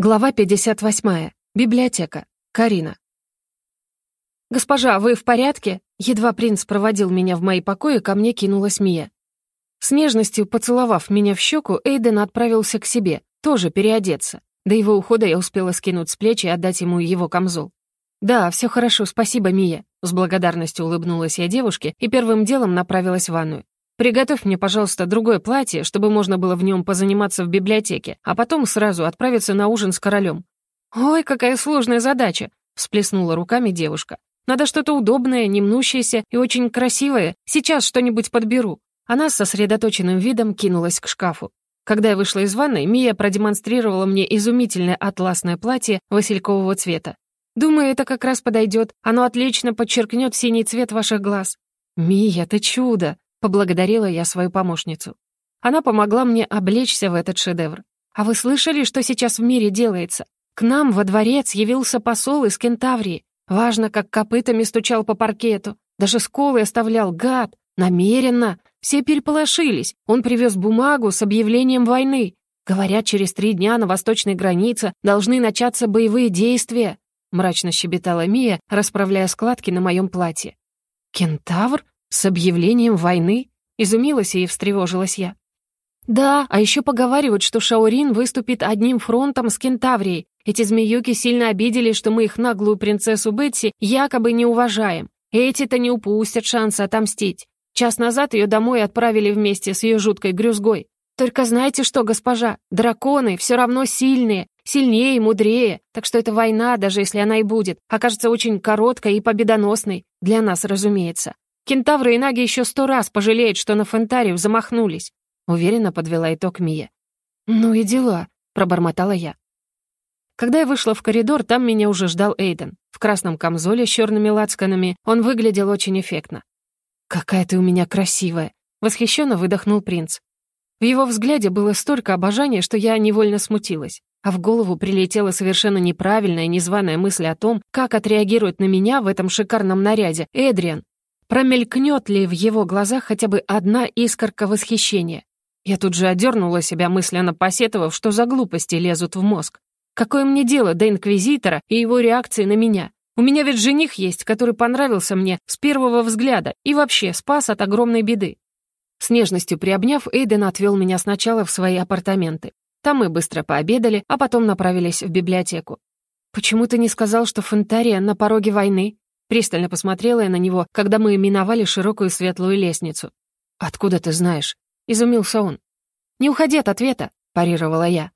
Глава 58. Библиотека. Карина. «Госпожа, вы в порядке?» Едва принц проводил меня в мои покои, ко мне кинулась Мия. С нежностью поцеловав меня в щеку, Эйден отправился к себе, тоже переодеться. До его ухода я успела скинуть с плеч и отдать ему его камзол. «Да, все хорошо, спасибо, Мия», — с благодарностью улыбнулась я девушке и первым делом направилась в ванную. Приготовь мне, пожалуйста, другое платье, чтобы можно было в нем позаниматься в библиотеке, а потом сразу отправиться на ужин с королем». «Ой, какая сложная задача!» — всплеснула руками девушка. «Надо что-то удобное, не мнущееся и очень красивое. Сейчас что-нибудь подберу». Она с сосредоточенным видом кинулась к шкафу. Когда я вышла из ванной, Мия продемонстрировала мне изумительное атласное платье василькового цвета. «Думаю, это как раз подойдет. Оно отлично подчеркнет синий цвет ваших глаз». «Мия, ты чудо!» Поблагодарила я свою помощницу. Она помогла мне облечься в этот шедевр. А вы слышали, что сейчас в мире делается? К нам во дворец явился посол из Кентаврии. Важно, как копытами стучал по паркету. Даже сколы оставлял, гад. Намеренно. Все переполошились. Он привез бумагу с объявлением войны. Говорят, через три дня на восточной границе должны начаться боевые действия. Мрачно щебетала Мия, расправляя складки на моем платье. «Кентавр? «С объявлением войны?» — изумилась и встревожилась я. «Да, а еще поговаривают, что Шаурин выступит одним фронтом с Кентаврией. Эти змеюки сильно обидели, что мы их наглую принцессу Бетси якобы не уважаем. Эти-то не упустят шанса отомстить. Час назад ее домой отправили вместе с ее жуткой грюзгой. Только знаете что, госпожа, драконы все равно сильные, сильнее и мудрее, так что эта война, даже если она и будет, окажется очень короткой и победоносной. Для нас, разумеется. Кентавры и наги еще сто раз пожалеют, что на Фентарию замахнулись», — уверенно подвела итог Мия. «Ну и дела», — пробормотала я. Когда я вышла в коридор, там меня уже ждал Эйден. В красном камзоле с черными лацканами он выглядел очень эффектно. «Какая ты у меня красивая!» — восхищенно выдохнул принц. В его взгляде было столько обожания, что я невольно смутилась. А в голову прилетела совершенно неправильная, незваная мысль о том, как отреагирует на меня в этом шикарном наряде Эдриан, Промелькнет ли в его глазах хотя бы одна искорка восхищения? Я тут же одернула себя, мысленно посетовав, что за глупости лезут в мозг. Какое мне дело до Инквизитора и его реакции на меня? У меня ведь жених есть, который понравился мне с первого взгляда и вообще спас от огромной беды. С нежностью приобняв, Эйден отвел меня сначала в свои апартаменты. Там мы быстро пообедали, а потом направились в библиотеку. «Почему ты не сказал, что Фонтария на пороге войны?» Пристально посмотрела я на него, когда мы миновали широкую светлую лестницу. «Откуда ты знаешь?» — изумился он. «Не уходи от ответа», — парировала я.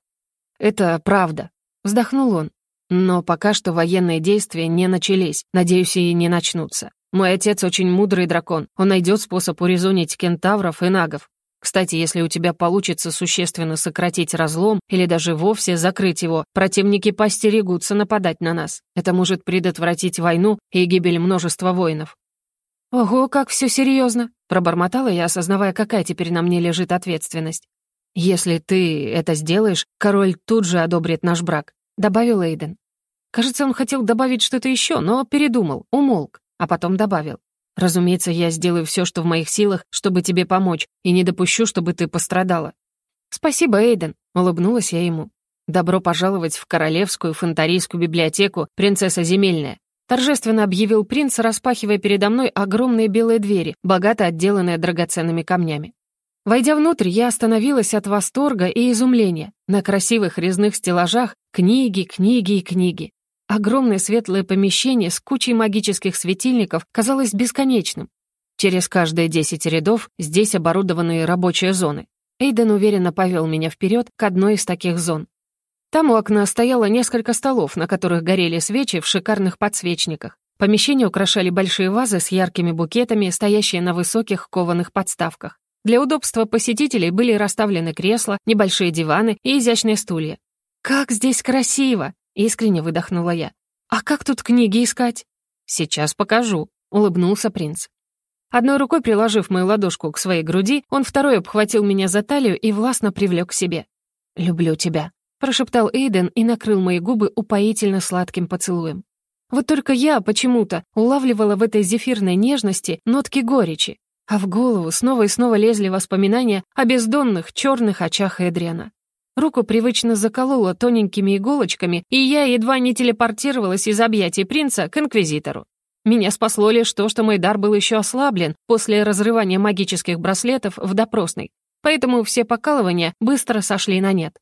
«Это правда», — вздохнул он. «Но пока что военные действия не начались, надеюсь, и не начнутся. Мой отец очень мудрый дракон, он найдет способ урезонить кентавров и нагов. Кстати, если у тебя получится существенно сократить разлом или даже вовсе закрыть его, противники постерегутся нападать на нас. Это может предотвратить войну и гибель множества воинов». «Ого, как все серьезно!» — пробормотала я, осознавая, какая теперь на мне лежит ответственность. «Если ты это сделаешь, король тут же одобрит наш брак», — добавил Эйден. Кажется, он хотел добавить что-то еще, но передумал, умолк, а потом добавил. Разумеется, я сделаю все, что в моих силах, чтобы тебе помочь, и не допущу, чтобы ты пострадала». «Спасибо, Эйден», — улыбнулась я ему. «Добро пожаловать в Королевскую фонтарийскую библиотеку «Принцесса Земельная». Торжественно объявил принц, распахивая передо мной огромные белые двери, богато отделанные драгоценными камнями. Войдя внутрь, я остановилась от восторга и изумления. На красивых резных стеллажах книги, книги и книги. Огромное светлое помещение с кучей магических светильников казалось бесконечным. Через каждые десять рядов здесь оборудованные рабочие зоны. Эйден уверенно повел меня вперед к одной из таких зон. Там у окна стояло несколько столов, на которых горели свечи в шикарных подсвечниках. Помещение украшали большие вазы с яркими букетами, стоящие на высоких кованых подставках. Для удобства посетителей были расставлены кресла, небольшие диваны и изящные стулья. «Как здесь красиво!» Искренне выдохнула я. «А как тут книги искать?» «Сейчас покажу», — улыбнулся принц. Одной рукой приложив мою ладошку к своей груди, он второй обхватил меня за талию и властно привлек к себе. «Люблю тебя», — прошептал Эйден и накрыл мои губы упоительно сладким поцелуем. Вот только я почему-то улавливала в этой зефирной нежности нотки горечи, а в голову снова и снова лезли воспоминания о бездонных черных очах Эдриана. Руку привычно заколола тоненькими иголочками, и я едва не телепортировалась из объятий принца к инквизитору. Меня спасло лишь то, что мой дар был еще ослаблен после разрывания магических браслетов в допросной, поэтому все покалывания быстро сошли на нет.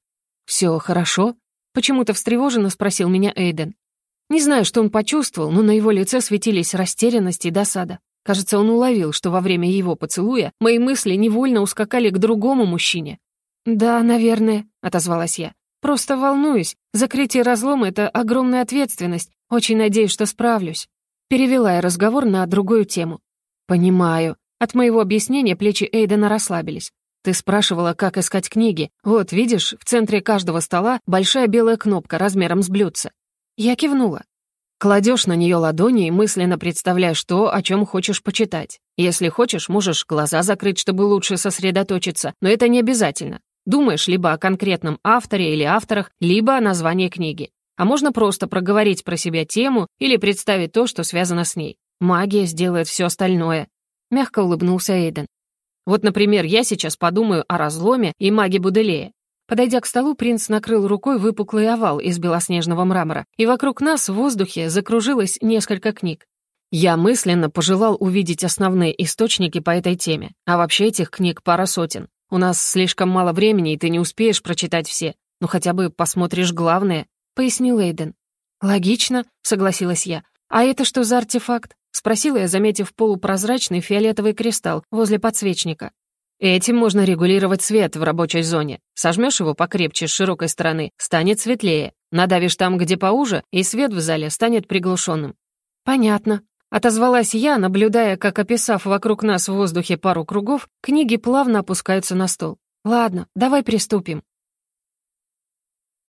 «Все хорошо?» — почему-то встревоженно спросил меня Эйден. Не знаю, что он почувствовал, но на его лице светились растерянность и досада. Кажется, он уловил, что во время его поцелуя мои мысли невольно ускакали к другому мужчине, «Да, наверное», — отозвалась я. «Просто волнуюсь. Закрытие разлома — это огромная ответственность. Очень надеюсь, что справлюсь». Перевела я разговор на другую тему. «Понимаю». От моего объяснения плечи Эйдена расслабились. «Ты спрашивала, как искать книги. Вот, видишь, в центре каждого стола большая белая кнопка размером с блюдце». Я кивнула. Кладешь на нее ладони и мысленно представляешь то, о чем хочешь почитать. Если хочешь, можешь глаза закрыть, чтобы лучше сосредоточиться, но это не обязательно. Думаешь либо о конкретном авторе или авторах, либо о названии книги. А можно просто проговорить про себя тему или представить то, что связано с ней. Магия сделает все остальное. Мягко улыбнулся Эйден. Вот, например, я сейчас подумаю о разломе и маге Буделея. Подойдя к столу, принц накрыл рукой выпуклый овал из белоснежного мрамора, и вокруг нас в воздухе закружилось несколько книг. Я мысленно пожелал увидеть основные источники по этой теме, а вообще этих книг пара сотен. У нас слишком мало времени, и ты не успеешь прочитать все. Ну хотя бы посмотришь главное», — пояснил Эйден. «Логично», — согласилась я. «А это что за артефакт?» — спросила я, заметив полупрозрачный фиолетовый кристалл возле подсвечника. Этим можно регулировать свет в рабочей зоне. Сожмешь его покрепче с широкой стороны, станет светлее. Надавишь там, где поуже, и свет в зале станет приглушенным. «Понятно», Отозвалась я, наблюдая, как, описав вокруг нас в воздухе пару кругов, книги плавно опускаются на стол. «Ладно, давай приступим».